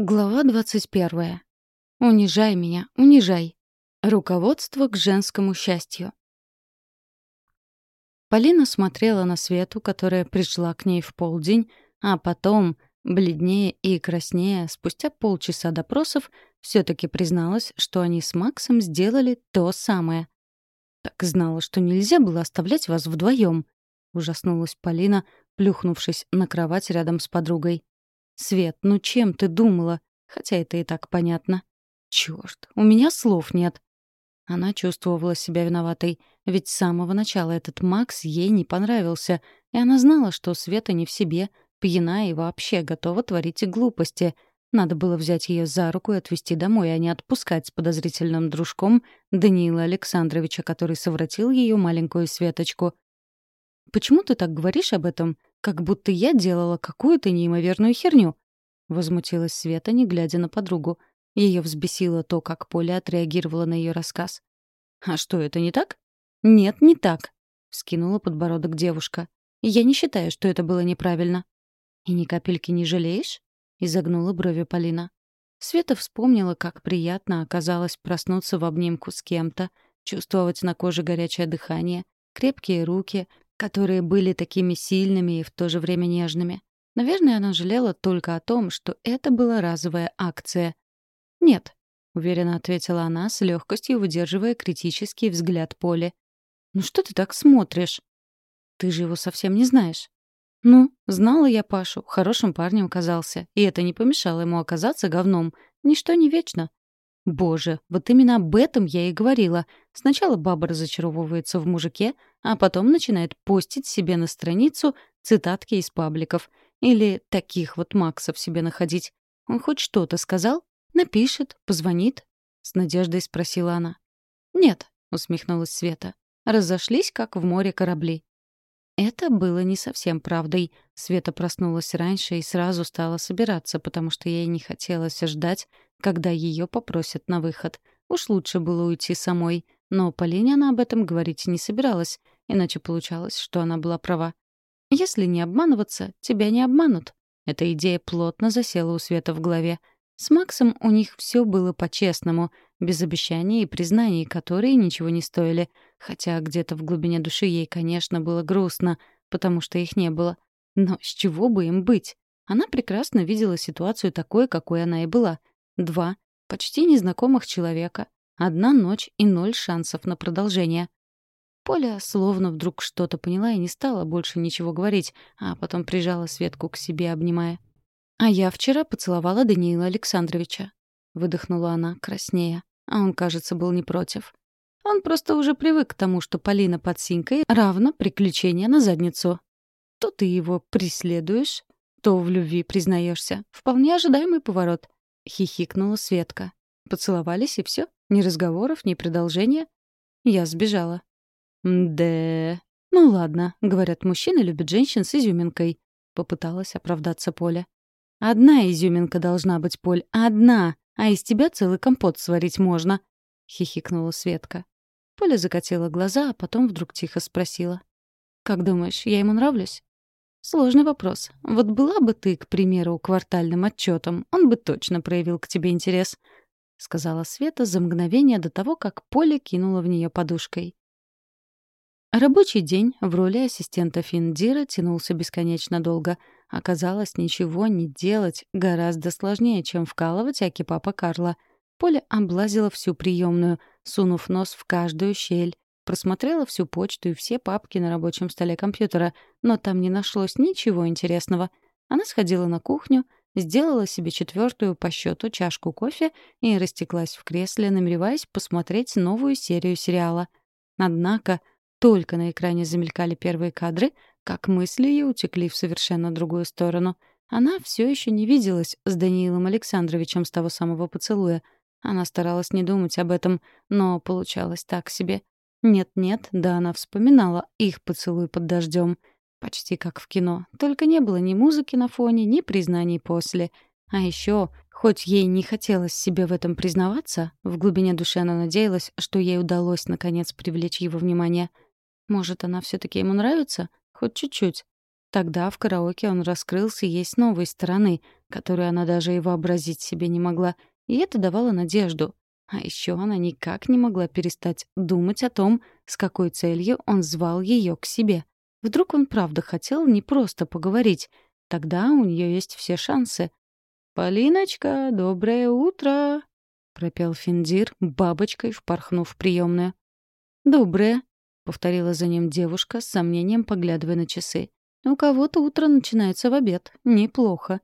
Глава 21. Унижай меня, унижай. Руководство к женскому счастью. Полина смотрела на Свету, которая пришла к ней в полдень, а потом, бледнее и краснее, спустя полчаса допросов, все таки призналась, что они с Максом сделали то самое. «Так знала, что нельзя было оставлять вас вдвоем», — ужаснулась Полина, плюхнувшись на кровать рядом с подругой. «Свет, ну чем ты думала? Хотя это и так понятно». «Чёрт, у меня слов нет». Она чувствовала себя виноватой, ведь с самого начала этот Макс ей не понравился, и она знала, что Света не в себе, пьяна и вообще готова творить глупости. Надо было взять ее за руку и отвезти домой, а не отпускать с подозрительным дружком Даниила Александровича, который совратил ее маленькую Светочку. «Почему ты так говоришь об этом? как будто я делала какую-то неимоверную херню. Возмутилась Света, не глядя на подругу. Ее взбесило то, как Поля отреагировала на ее рассказ. «А что, это не так?» «Нет, не так», — вскинула подбородок девушка. «Я не считаю, что это было неправильно». «И ни капельки не жалеешь?» — изогнула брови Полина. Света вспомнила, как приятно оказалось проснуться в обнимку с кем-то, чувствовать на коже горячее дыхание, крепкие руки, которые были такими сильными и в то же время нежными. Наверное, она жалела только о том, что это была разовая акция. «Нет», — уверенно ответила она, с легкостью выдерживая критический взгляд Поли. «Ну что ты так смотришь? Ты же его совсем не знаешь». «Ну, знала я Пашу, хорошим парнем оказался, и это не помешало ему оказаться говном. Ничто не вечно. Боже, вот именно об этом я и говорила. Сначала баба разочаровывается в мужике, а потом начинает постить себе на страницу цитатки из пабликов. Или таких вот Максов себе находить. Он хоть что-то сказал? Напишет, позвонит? С надеждой спросила она. «Нет», — усмехнулась Света. «Разошлись, как в море корабли. Это было не совсем правдой. Света проснулась раньше и сразу стала собираться, потому что ей не хотелось ждать, когда ее попросят на выход. Уж лучше было уйти самой. Но Полине она об этом говорить не собиралась, иначе получалось, что она была права. «Если не обманываться, тебя не обманут». Эта идея плотно засела у Света в голове. С Максом у них все было по-честному, без обещаний и признаний, которые ничего не стоили. Хотя где-то в глубине души ей, конечно, было грустно, потому что их не было. Но с чего бы им быть? Она прекрасно видела ситуацию такой, какой она и была. Два почти незнакомых человека, одна ночь и ноль шансов на продолжение. Поля словно вдруг что-то поняла и не стала больше ничего говорить, а потом прижала Светку к себе, обнимая. «А я вчера поцеловала Даниила Александровича», — выдохнула она, краснея. А он, кажется, был не против. Он просто уже привык к тому, что Полина под синькой равно приключение на задницу. То ты его преследуешь, то в любви признаешься. Вполне ожидаемый поворот. Хихикнула Светка. Поцеловались, и все. Ни разговоров, ни продолжения. Я сбежала. «Да...» «Ну ладно», — говорят, мужчины любят женщин с изюминкой. Попыталась оправдаться Поля. «Одна изюминка должна быть, Поль, одна, а из тебя целый компот сварить можно», — хихикнула Светка. Поля закатила глаза, а потом вдруг тихо спросила. «Как думаешь, я ему нравлюсь?» «Сложный вопрос. Вот была бы ты, к примеру, квартальным отчетом, он бы точно проявил к тебе интерес», — сказала Света за мгновение до того, как Поля кинула в нее подушкой. Рабочий день в роли ассистента Финдира тянулся бесконечно долго — Оказалось, ничего не делать гораздо сложнее, чем вкалывать аки папа Карла. Поля облазила всю приемную, сунув нос в каждую щель. Просмотрела всю почту и все папки на рабочем столе компьютера, но там не нашлось ничего интересного. Она сходила на кухню, сделала себе четвертую по счету чашку кофе и растеклась в кресле, намереваясь посмотреть новую серию сериала. Однако только на экране замелькали первые кадры, как мысли ее утекли в совершенно другую сторону. Она все еще не виделась с Даниилом Александровичем с того самого поцелуя. Она старалась не думать об этом, но получалось так себе. Нет-нет, да она вспоминала их поцелуй под дождем. Почти как в кино. Только не было ни музыки на фоне, ни признаний после. А еще, хоть ей не хотелось себе в этом признаваться, в глубине души она надеялась, что ей удалось наконец привлечь его внимание. Может, она все таки ему нравится? Хоть чуть-чуть. Тогда в караоке он раскрылся ей с новой стороны, которую она даже и вообразить себе не могла, и это давало надежду. А еще она никак не могла перестать думать о том, с какой целью он звал ее к себе. Вдруг он правда хотел не просто поговорить. Тогда у нее есть все шансы. «Полиночка, доброе утро!» — пропел Финдир, бабочкой впорхнув в приемную. «Доброе», — повторила за ним девушка, с сомнением поглядывая на часы. «У кого-то утро начинается в обед. Неплохо.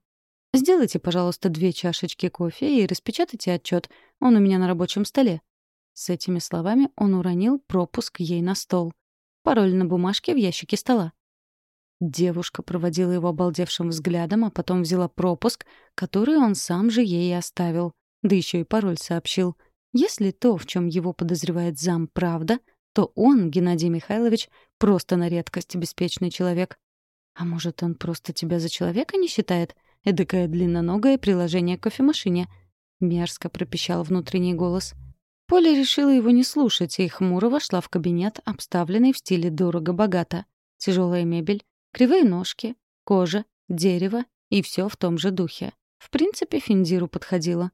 Сделайте, пожалуйста, две чашечки кофе и распечатайте отчет. Он у меня на рабочем столе». С этими словами он уронил пропуск ей на стол. Пароль на бумажке в ящике стола. Девушка проводила его обалдевшим взглядом, а потом взяла пропуск, который он сам же ей оставил. Да еще и пароль сообщил. Если то, в чем его подозревает зам, правда, то он, Геннадий Михайлович, просто на редкость беспечный человек. А может, он просто тебя за человека не считает? Эдакое длинноногое приложение к кофемашине. Мерзко пропищал внутренний голос. Поля решила его не слушать и хмуро вошла в кабинет, обставленный в стиле дорого-богато. Тяжелая мебель, кривые ножки, кожа, дерево и все в том же духе. В принципе, Финдиру подходило.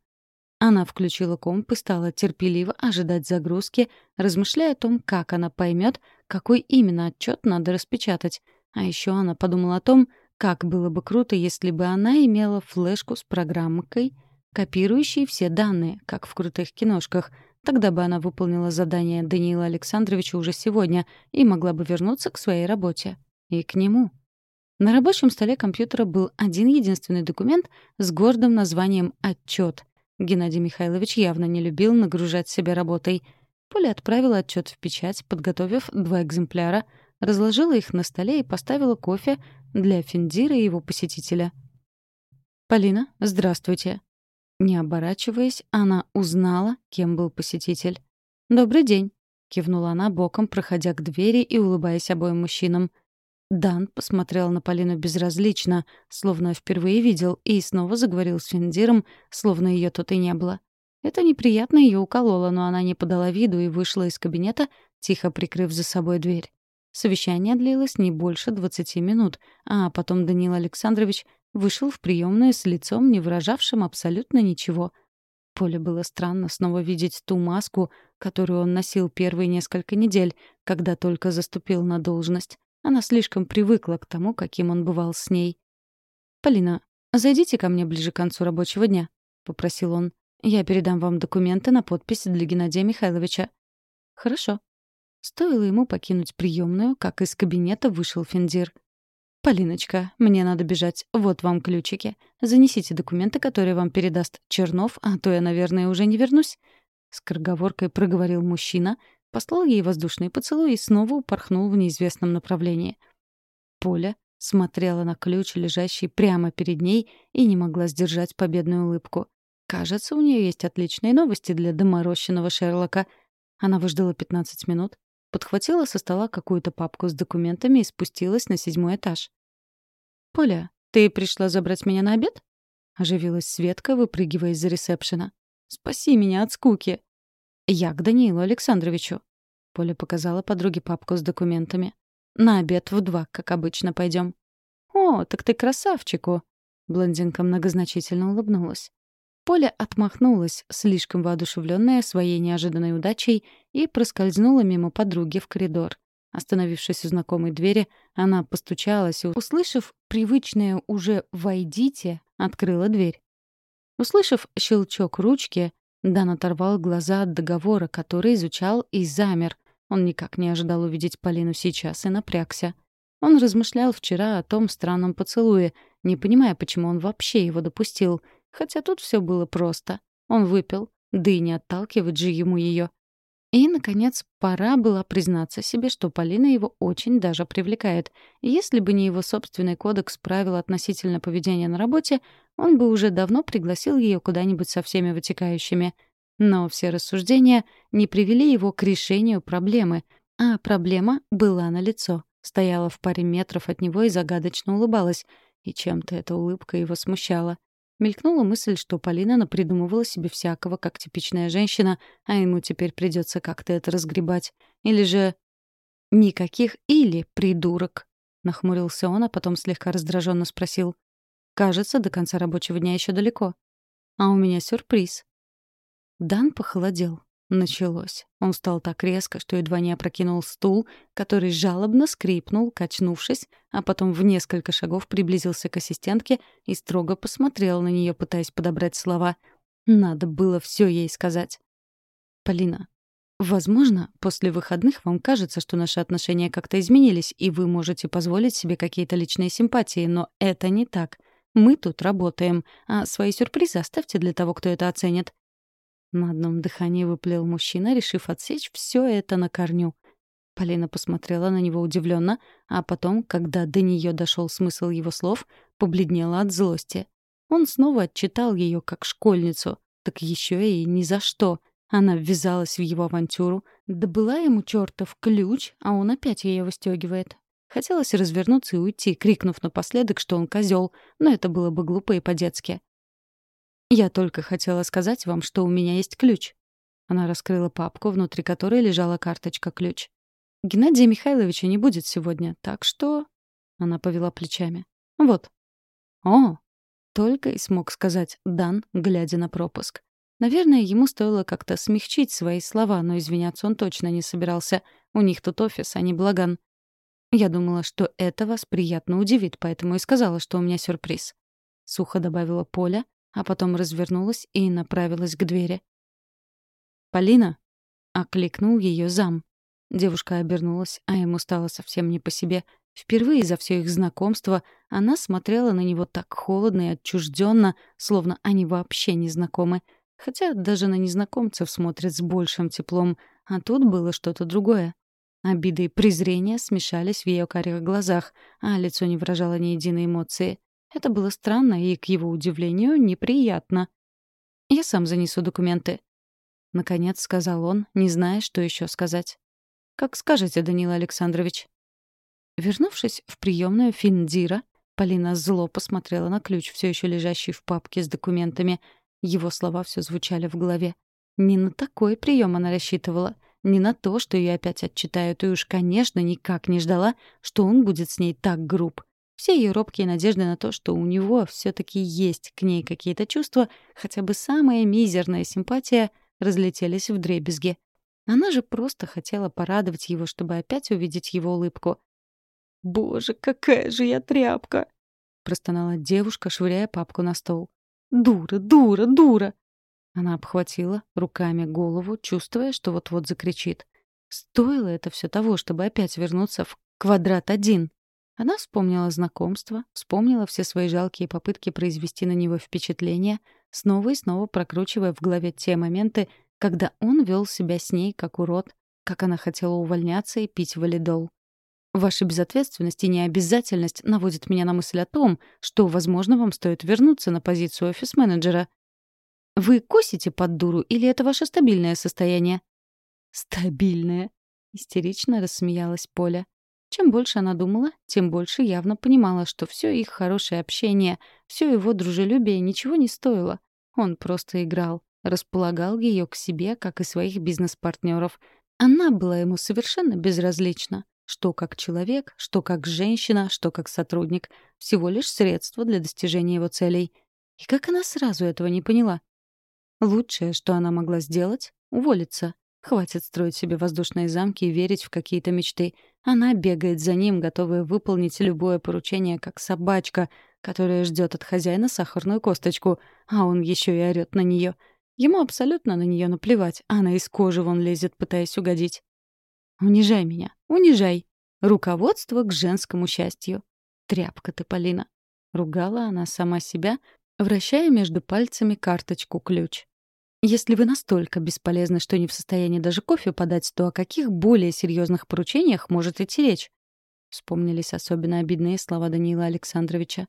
Она включила комп и стала терпеливо ожидать загрузки, размышляя о том, как она поймет, какой именно отчет надо распечатать. А еще она подумала о том, как было бы круто, если бы она имела флешку с программкой, копирующей все данные, как в крутых киношках. Тогда бы она выполнила задание Даниила Александровича уже сегодня и могла бы вернуться к своей работе. И к нему. На рабочем столе компьютера был один единственный документ с гордым названием «Отчет», Геннадий Михайлович явно не любил нагружать себя работой. Поля отправила отчет в печать, подготовив два экземпляра, разложила их на столе и поставила кофе для Финдира и его посетителя. «Полина, здравствуйте». Не оборачиваясь, она узнала, кем был посетитель. «Добрый день», — кивнула она боком, проходя к двери и улыбаясь обоим мужчинам. Дан посмотрел на Полину безразлично, словно впервые видел, и снова заговорил с Финдиром, словно ее тут и не было. Это неприятно ее укололо, но она не подала виду и вышла из кабинета, тихо прикрыв за собой дверь. Совещание длилось не больше двадцати минут, а потом Даниил Александрович вышел в приемную с лицом, не выражавшим абсолютно ничего. Поле было странно снова видеть ту маску, которую он носил первые несколько недель, когда только заступил на должность. Она слишком привыкла к тому, каким он бывал с ней. «Полина, зайдите ко мне ближе к концу рабочего дня», — попросил он. «Я передам вам документы на подпись для Геннадия Михайловича». «Хорошо». Стоило ему покинуть приемную, как из кабинета вышел Финдир. «Полиночка, мне надо бежать. Вот вам ключики. Занесите документы, которые вам передаст Чернов, а то я, наверное, уже не вернусь». С корговоркой проговорил мужчина, послал ей воздушный поцелуй и снова упорхнул в неизвестном направлении. Поля смотрела на ключ, лежащий прямо перед ней, и не могла сдержать победную улыбку. Кажется, у нее есть отличные новости для доморощенного Шерлока. Она выждала 15 минут, подхватила со стола какую-то папку с документами и спустилась на седьмой этаж. «Поля, ты пришла забрать меня на обед?» — оживилась Светка, выпрыгивая из-за ресепшена. «Спаси меня от скуки!» «Я к Даниилу Александровичу». Поля показала подруге папку с документами. «На обед в два, как обычно, пойдем». «О, так ты красавчику!» Блондинка многозначительно улыбнулась. Поля отмахнулась, слишком воодушевленная своей неожиданной удачей, и проскользнула мимо подруги в коридор. Остановившись у знакомой двери, она постучалась и, услышав привычное уже «войдите», открыла дверь. Услышав щелчок ручки, Дан оторвал глаза от договора, который изучал, и замер. Он никак не ожидал увидеть Полину сейчас и напрягся. Он размышлял вчера о том странном поцелуе, не понимая, почему он вообще его допустил. Хотя тут все было просто. Он выпил, да и не отталкивать же ему ее. И, наконец, пора было признаться себе, что Полина его очень даже привлекает. Если бы не его собственный кодекс правил относительно поведения на работе, он бы уже давно пригласил ее куда-нибудь со всеми вытекающими. Но все рассуждения не привели его к решению проблемы, а проблема была налицо. Стояла в паре метров от него и загадочно улыбалась, и чем-то эта улыбка его смущала. Мелькнула мысль, что Полина напридумывала себе всякого, как типичная женщина, а ему теперь придется как-то это разгребать. Или же... Никаких «или», придурок. — нахмурился он, а потом слегка раздраженно спросил. «Кажется, до конца рабочего дня еще далеко. А у меня сюрприз». Дан похолодел. Началось. Он встал так резко, что едва не опрокинул стул, который жалобно скрипнул, качнувшись, а потом в несколько шагов приблизился к ассистентке и строго посмотрел на нее, пытаясь подобрать слова. Надо было все ей сказать. «Полина, возможно, после выходных вам кажется, что наши отношения как-то изменились, и вы можете позволить себе какие-то личные симпатии, но это не так. Мы тут работаем, а свои сюрпризы оставьте для того, кто это оценит. На одном дыхании выплел мужчина, решив отсечь все это на корню. Полина посмотрела на него удивленно, а потом, когда до нее дошел смысл его слов, побледнела от злости. Он снова отчитал ее как школьницу, так еще и ни за что. Она ввязалась в его авантюру, да была ему чертов ключ, а он опять ее выстегивает. Хотелось развернуться и уйти, крикнув напоследок, что он козел, но это было бы глупо и по-детски. «Я только хотела сказать вам, что у меня есть ключ». Она раскрыла папку, внутри которой лежала карточка-ключ. «Геннадия Михайловича не будет сегодня, так что...» Она повела плечами. «Вот». «О!» Только и смог сказать Дан, глядя на пропуск. Наверное, ему стоило как-то смягчить свои слова, но извиняться он точно не собирался. У них тут офис, а не благан. Я думала, что это вас приятно удивит, поэтому и сказала, что у меня сюрприз. Сухо добавила Поля, а потом развернулась и направилась к двери. «Полина!» — окликнул ее зам. Девушка обернулась, а ему стало совсем не по себе. Впервые за все их знакомство она смотрела на него так холодно и отчужденно, словно они вообще не знакомы. Хотя даже на незнакомцев смотрят с большим теплом, а тут было что-то другое. Обида и презрение смешались в ее карих глазах, а лицо не выражало ни единой эмоции. Это было странно и, к его удивлению, неприятно. «Я сам занесу документы», — наконец сказал он, не зная, что еще сказать. «Как скажете, Данила Александрович». Вернувшись в приемную Финдира, Полина зло посмотрела на ключ, все еще лежащий в папке с документами. Его слова все звучали в голове. Не на такой прием она рассчитывала. Не на то, что ее опять отчитают, и уж, конечно, никак не ждала, что он будет с ней так груб. Все ее робкие надежды на то, что у него все таки есть к ней какие-то чувства, хотя бы самая мизерная симпатия, разлетелись в дребезги. Она же просто хотела порадовать его, чтобы опять увидеть его улыбку. «Боже, какая же я тряпка!» — простонала девушка, швыряя папку на стол. «Дура, дура, дура!» Она обхватила руками голову, чувствуя, что вот-вот закричит. Стоило это все того, чтобы опять вернуться в квадрат один. Она вспомнила знакомство, вспомнила все свои жалкие попытки произвести на него впечатление, снова и снова прокручивая в голове те моменты, когда он вел себя с ней как урод, как она хотела увольняться и пить валидол. Ваша безответственность и необязательность наводят меня на мысль о том, что, возможно, вам стоит вернуться на позицию офис-менеджера. Вы косите под дуру или это ваше стабильное состояние? Стабильное, истерично рассмеялась Поля. Чем больше она думала, тем больше явно понимала, что все их хорошее общение, все его дружелюбие ничего не стоило. Он просто играл, располагал ее к себе, как и своих бизнес-партнеров. Она была ему совершенно безразлична. Что как человек, что как женщина, что как сотрудник. Всего лишь средство для достижения его целей. И как она сразу этого не поняла? Лучшее, что она могла сделать — уволиться. Хватит строить себе воздушные замки и верить в какие-то мечты. Она бегает за ним, готовая выполнить любое поручение, как собачка, которая ждет от хозяина сахарную косточку, а он еще и орет на нее. Ему абсолютно на нее наплевать, она из кожи вон лезет, пытаясь угодить. «Унижай меня, унижай. Руководство к женскому счастью. Тряпка ты, Полина». Ругала она сама себя, вращая между пальцами карточку-ключ. Если вы настолько бесполезны, что не в состоянии даже кофе подать, то о каких более серьезных поручениях может идти речь? Вспомнились особенно обидные слова Даниила Александровича.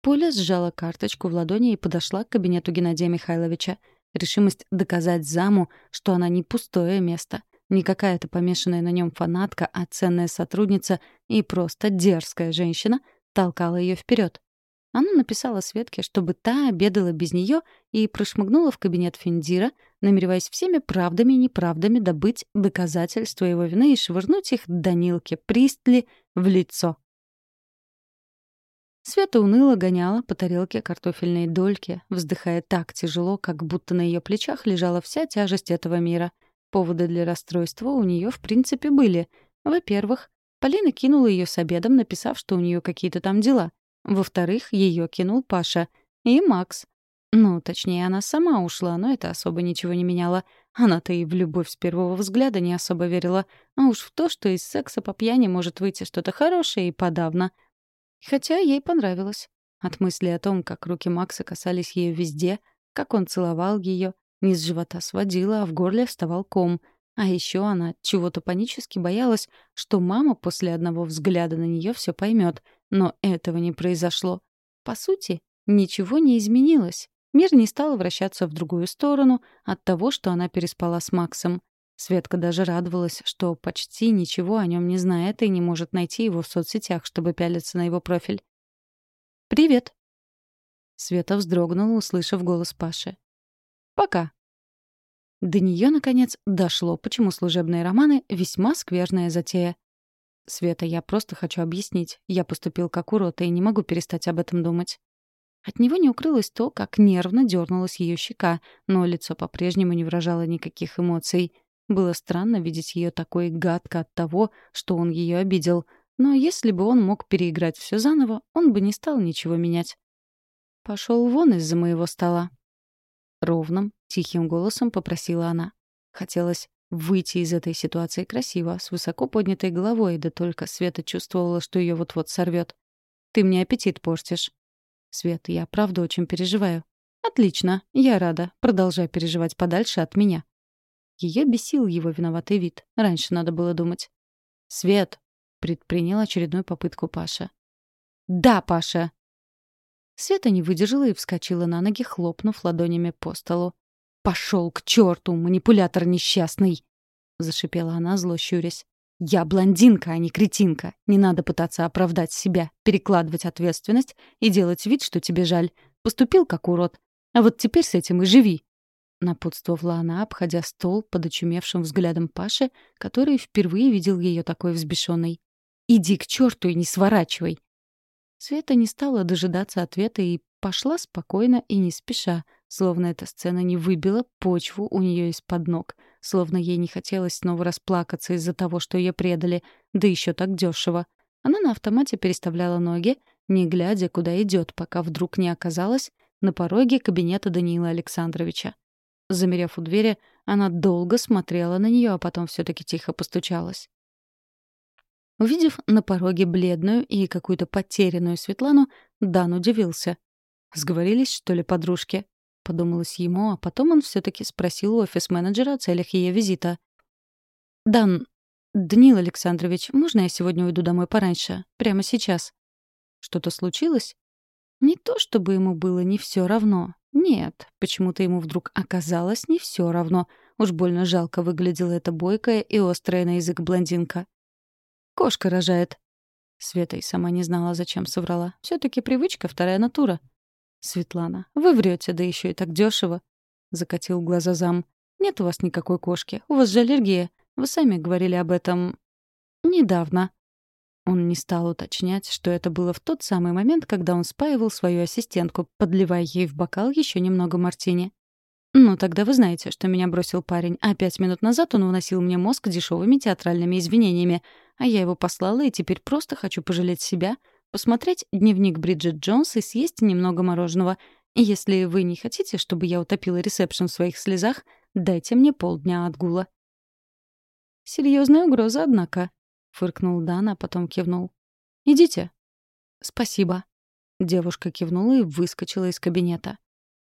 Поля сжала карточку в ладони и подошла к кабинету Геннадия Михайловича. Решимость доказать заму, что она не пустое место, не какая-то помешанная на нем фанатка, а ценная сотрудница и просто дерзкая женщина, толкала ее вперед. Она написала Светке, чтобы та обедала без нее и прошмыгнула в кабинет Финдира, намереваясь всеми правдами и неправдами добыть доказательства его вины и швырнуть их Данилке Пристли в лицо. Света уныло гоняла по тарелке картофельные дольки, вздыхая так тяжело, как будто на ее плечах лежала вся тяжесть этого мира. Поводы для расстройства у нее в принципе были. Во-первых, Полина кинула ее с обедом, написав, что у нее какие-то там дела. Во-вторых, ее кинул Паша. И Макс. Ну, точнее, она сама ушла, но это особо ничего не меняло. Она-то и в любовь с первого взгляда не особо верила. А уж в то, что из секса по пьяни может выйти что-то хорошее и подавно — Хотя ей понравилось. От мысли о том, как руки Макса касались ее везде, как он целовал ее, низ живота сводила, а в горле вставал ком. А еще она чего-то панически боялась, что мама после одного взгляда на нее все поймет. Но этого не произошло. По сути, ничего не изменилось. Мир не стал вращаться в другую сторону от того, что она переспала с Максом. Светка даже радовалась, что почти ничего о нем не знает и не может найти его в соцсетях, чтобы пялиться на его профиль. «Привет!» Света вздрогнула, услышав голос Паши. «Пока!» До нее, наконец, дошло, почему служебные романы — весьма скверная затея. «Света, я просто хочу объяснить. Я поступил как урод, и не могу перестать об этом думать». От него не укрылось то, как нервно дернулась ее щека, но лицо по-прежнему не выражало никаких эмоций — было странно видеть ее такой гадко от того, что он ее обидел. Но если бы он мог переиграть все заново, он бы не стал ничего менять. Пошел вон из-за моего стола. Ровным, тихим голосом попросила она. Хотелось выйти из этой ситуации красиво, с высоко поднятой головой, да только Света чувствовала, что ее вот-вот сорвет. «Ты мне аппетит портишь». «Свет, я правда очень переживаю». «Отлично, я рада. Продолжай переживать подальше от меня». Ее бесил его виноватый вид. Раньше надо было думать. «Свет!» — предпринял очередную попытку Паша. «Да, Паша!» Света не выдержала и вскочила на ноги, хлопнув ладонями по столу. «Пошел к черту, манипулятор несчастный!» — зашипела она, зло щурясь. «Я блондинка, а не кретинка. Не надо пытаться оправдать себя, перекладывать ответственность и делать вид, что тебе жаль. Поступил как урод. А вот теперь с этим и живи. — напутствовала она, обходя стол под очумевшим взглядом Паши, который впервые видел ее такой взбешенной. «Иди к черту и не сворачивай!» Света не стала дожидаться ответа и пошла спокойно и не спеша, словно эта сцена не выбила почву у нее из-под ног, словно ей не хотелось снова расплакаться из-за того, что ее предали, да еще так дешево. Она на автомате переставляла ноги, не глядя, куда идет, пока вдруг не оказалась на пороге кабинета Даниила Александровича. Замерев у двери, она долго смотрела на нее, а потом все таки тихо постучалась. Увидев на пороге бледную и какую-то потерянную Светлану, Дан удивился. «Сговорились, что ли, подружки?» — подумалось ему, а потом он все таки спросил у офис-менеджера о целях ее визита. «Дан, Даниил Александрович, можно я сегодня уйду домой пораньше? Прямо сейчас?» «Что-то случилось?» Не то чтобы ему было не все равно. Нет, почему-то ему вдруг оказалось не все равно. Уж больно жалко выглядела эта бойкая и острая на язык блондинка. «Кошка рожает». Света и сама не знала, зачем соврала. все таки привычка — вторая натура. «Светлана, вы врете, да еще и так дешево. закатил глаза зам. «Нет у вас никакой кошки. У вас же аллергия. Вы сами говорили об этом... недавно». Он не стал уточнять, что это было в тот самый момент, когда он спаивал свою ассистентку, подливая ей в бокал еще немного мартини. «Ну, тогда вы знаете, что меня бросил парень, а пять минут назад он уносил мне мозг дешевыми театральными извинениями, а я его послала и теперь просто хочу пожалеть себя, посмотреть дневник Бриджит Джонс и съесть немного мороженого. Если вы не хотите, чтобы я утопила ресепшн в своих слезах, дайте мне полдня отгула». Серьезная угроза, однако», фыркнул Дан, а потом кивнул. «Идите». «Спасибо». Девушка кивнула и выскочила из кабинета.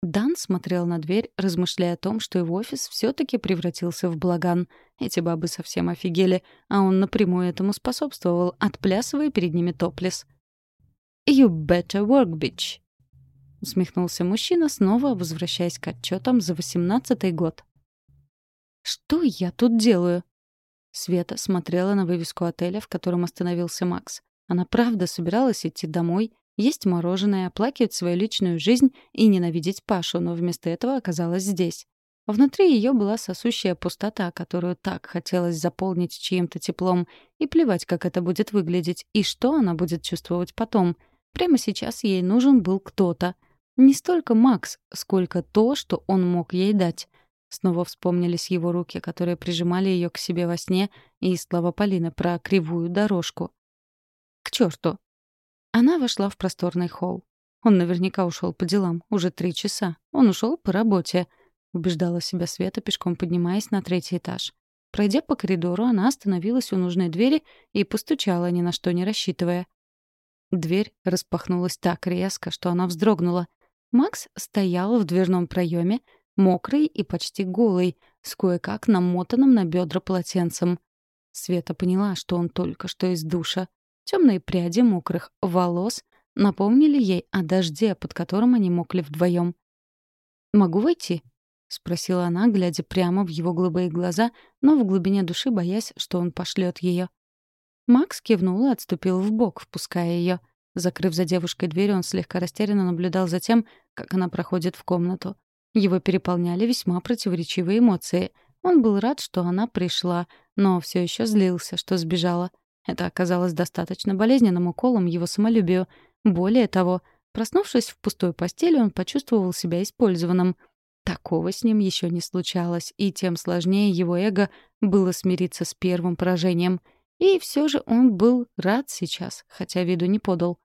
Дан смотрел на дверь, размышляя о том, что его офис все таки превратился в благан. Эти бабы совсем офигели, а он напрямую этому способствовал, отплясывая перед ними топлес. «You better work, bitch!» — усмехнулся мужчина, снова возвращаясь к отчетам за восемнадцатый год. «Что я тут делаю?» Света смотрела на вывеску отеля, в котором остановился Макс. Она правда собиралась идти домой, есть мороженое, оплакивать свою личную жизнь и ненавидеть Пашу, но вместо этого оказалась здесь. Внутри ее была сосущая пустота, которую так хотелось заполнить чьим-то теплом, и плевать, как это будет выглядеть, и что она будет чувствовать потом. Прямо сейчас ей нужен был кто-то. Не столько Макс, сколько то, что он мог ей дать. Снова вспомнились его руки, которые прижимали ее к себе во сне, и слова Полины про кривую дорожку. «К черту!» Она вошла в просторный холл. Он наверняка ушел по делам. Уже три часа. Он ушел по работе. Убеждала себя Света, пешком поднимаясь на третий этаж. Пройдя по коридору, она остановилась у нужной двери и постучала, ни на что не рассчитывая. Дверь распахнулась так резко, что она вздрогнула. Макс стоял в дверном проеме, мокрый и почти голый, с кое-как намотанным на бедра полотенцем. Света поняла, что он только что из душа. Темные пряди мокрых волос напомнили ей о дожде, под которым они мокли вдвоем. «Могу войти?» — спросила она, глядя прямо в его голубые глаза, но в глубине души боясь, что он пошлет ее. Макс кивнул и отступил в бок, впуская ее. Закрыв за девушкой дверь, он слегка растерянно наблюдал за тем, как она проходит в комнату. Его переполняли весьма противоречивые эмоции. Он был рад, что она пришла, но все еще злился, что сбежала. Это оказалось достаточно болезненным уколом его самолюбию. Более того, проснувшись в пустой постели, он почувствовал себя использованным. Такого с ним еще не случалось, и тем сложнее его эго было смириться с первым поражением. И все же он был рад сейчас, хотя виду не подал.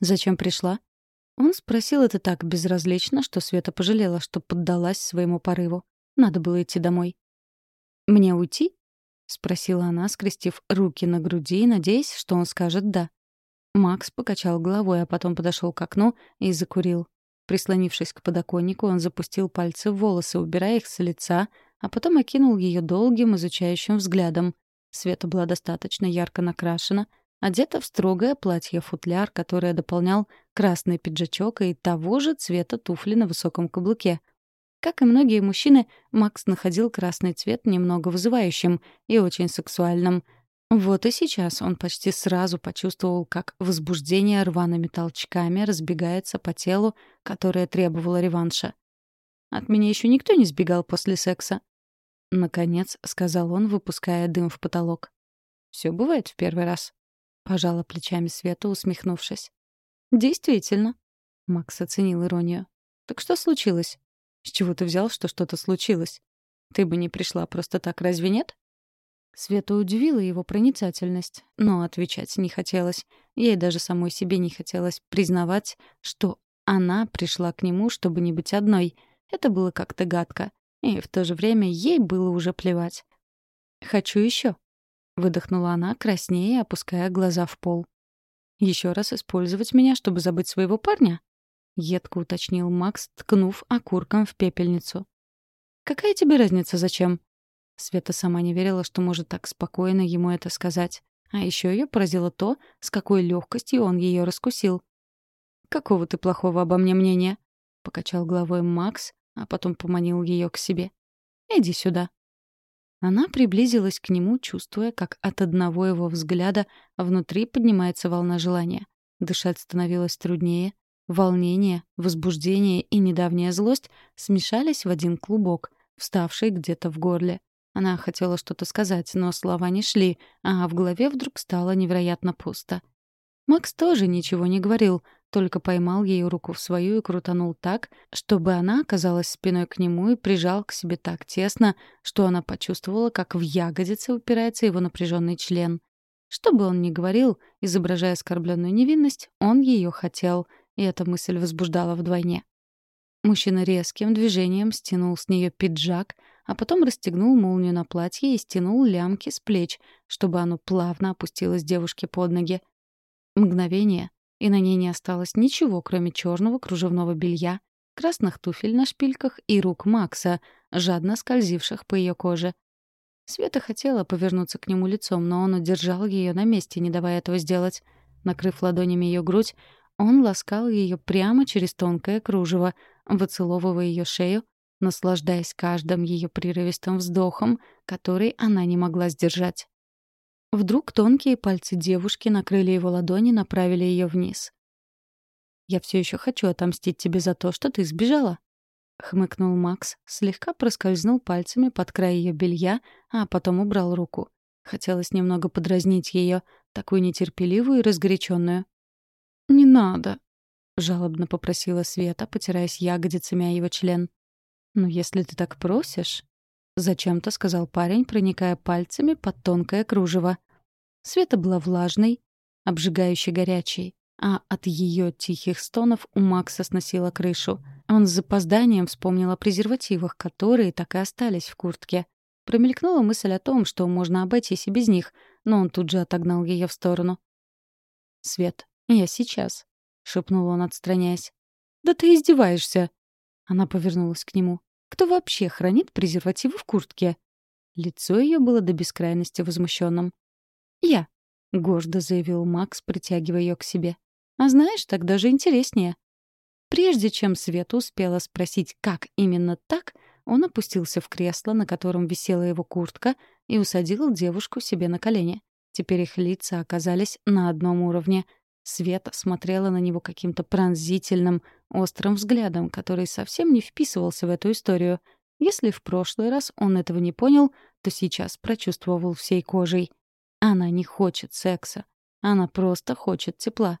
«Зачем пришла?» Он спросил это так безразлично, что Света пожалела, что поддалась своему порыву. Надо было идти домой. «Мне уйти?» — спросила она, скрестив руки на груди, надеясь, что он скажет «да». Макс покачал головой, а потом подошел к окну и закурил. Прислонившись к подоконнику, он запустил пальцы в волосы, убирая их с лица, а потом окинул ее долгим, изучающим взглядом. Света была достаточно ярко накрашена — одета в строгое платье-футляр, которое дополнял красный пиджачок и того же цвета туфли на высоком каблуке. Как и многие мужчины, Макс находил красный цвет немного вызывающим и очень сексуальным. Вот и сейчас он почти сразу почувствовал, как возбуждение рваными толчками разбегается по телу, которое требовало реванша. «От меня еще никто не сбегал после секса», — наконец сказал он, выпуская дым в потолок. «Все бывает в первый раз». — пожала плечами Света, усмехнувшись. «Действительно». Макс оценил иронию. «Так что случилось? С чего ты взял, что что-то случилось? Ты бы не пришла просто так, разве нет?» Света удивила его проницательность, но отвечать не хотелось. Ей даже самой себе не хотелось признавать, что она пришла к нему, чтобы не быть одной. Это было как-то гадко. И в то же время ей было уже плевать. «Хочу еще», — выдохнула она, краснее, опуская глаза в пол. «Еще раз использовать меня, чтобы забыть своего парня?» — едко уточнил Макс, ткнув окурком в пепельницу. «Какая тебе разница, зачем?» Света сама не верила, что может так спокойно ему это сказать. А еще ее поразило то, с какой легкостью он ее раскусил. «Какого ты плохого обо мне мнения?» — покачал головой Макс, а потом поманил ее к себе. «Иди сюда». Она приблизилась к нему, чувствуя, как от одного его взгляда внутри поднимается волна желания. Дышать становилось труднее. Волнение, возбуждение и недавняя злость смешались в один клубок, вставший где-то в горле. Она хотела что-то сказать, но слова не шли, а в голове вдруг стало невероятно пусто. Макс тоже ничего не говорил, только поймал ее руку в свою и крутанул так, чтобы она оказалась спиной к нему и прижал к себе так тесно, что она почувствовала, как в ягодице упирается его напряженный член. Что бы он ни говорил, изображая оскорбленную невинность, он ее хотел, и эта мысль возбуждала вдвойне. Мужчина резким движением стянул с нее пиджак, а потом расстегнул молнию на платье и стянул лямки с плеч, чтобы оно плавно опустилось девушке под ноги. Мгновение, и на ней не осталось ничего, кроме черного кружевного белья, красных туфель на шпильках и рук Макса, жадно скользивших по ее коже. Света хотела повернуться к нему лицом, но он удержал ее на месте, не давая этого сделать. Накрыв ладонями ее грудь, он ласкал ее прямо через тонкое кружево, выцеловывая ее шею, наслаждаясь каждым ее прерывистым вздохом, который она не могла сдержать. Вдруг тонкие пальцы девушки накрыли его ладони, направили ее вниз. «Я все еще хочу отомстить тебе за то, что ты сбежала», — хмыкнул Макс, слегка проскользнул пальцами под край ее белья, а потом убрал руку. Хотелось немного подразнить ее, такую нетерпеливую и разгоряченную. «Не надо», — жалобно попросила Света, потираясь ягодицами о его член. «Ну, если ты так просишь...» — зачем-то сказал парень, проникая пальцами под тонкое кружево. Света была влажной, обжигающе горячей, а от ее тихих стонов у Макса сносила крышу. Он с запозданием вспомнил о презервативах, которые так и остались в куртке. Промелькнула мысль о том, что можно обойтись и без них, но он тут же отогнал ее в сторону. «Свет, я сейчас», — шепнул он, отстраняясь. «Да ты издеваешься!» Она повернулась к нему. «Кто вообще хранит презервативы в куртке?» Лицо ее было до бескрайности возмущенным. «Я», — гордо заявил Макс, притягивая ее к себе. «А знаешь, так даже интереснее». Прежде чем Света успела спросить, как именно так, он опустился в кресло, на котором висела его куртка, и усадил девушку себе на колени. Теперь их лица оказались на одном уровне. Света смотрела на него каким-то пронзительным, острым взглядом, который совсем не вписывался в эту историю. Если в прошлый раз он этого не понял, то сейчас прочувствовал всей кожей. Она не хочет секса. Она просто хочет тепла.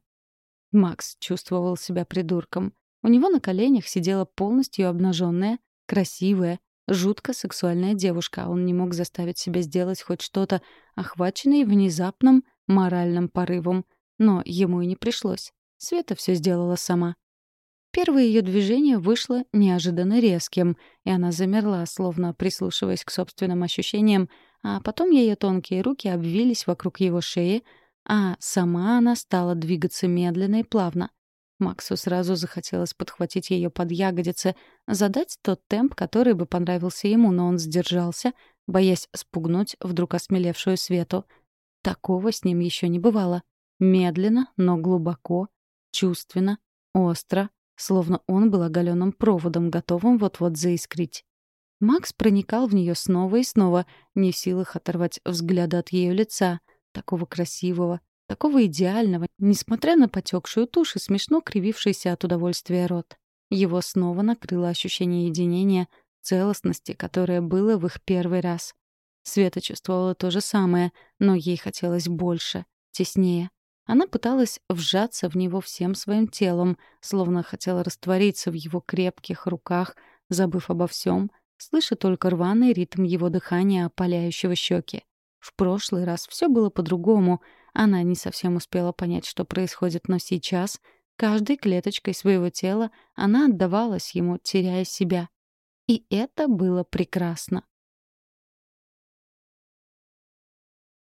Макс чувствовал себя придурком. У него на коленях сидела полностью обнаженная, красивая, жутко сексуальная девушка, а он не мог заставить себя сделать хоть что-то, охваченный внезапным моральным порывом. Но ему и не пришлось. Света все сделала сама. Первое ее движение вышло неожиданно резким, и она замерла, словно прислушиваясь к собственным ощущениям, а потом ее тонкие руки обвились вокруг его шеи, а сама она стала двигаться медленно и плавно. Максу сразу захотелось подхватить ее под ягодицы, задать тот темп, который бы понравился ему, но он сдержался, боясь спугнуть вдруг осмелевшую Свету. Такого с ним еще не бывало. Медленно, но глубоко, чувственно, остро, словно он был оголенным проводом, готовым вот-вот заискрить. Макс проникал в нее снова и снова, не в силах оторвать взгляда от ее лица, такого красивого, такого идеального, несмотря на потекшую тушь и смешно кривившийся от удовольствия рот. Его снова накрыло ощущение единения, целостности, которое было в их первый раз. Света чувствовала то же самое, но ей хотелось больше, теснее. Она пыталась вжаться в него всем своим телом, словно хотела раствориться в его крепких руках, забыв обо всем, слыша только рваный ритм его дыхания, опаляющего щеки. В прошлый раз все было по-другому. Она не совсем успела понять, что происходит, но сейчас, каждой клеточкой своего тела, она отдавалась ему, теряя себя. И это было прекрасно.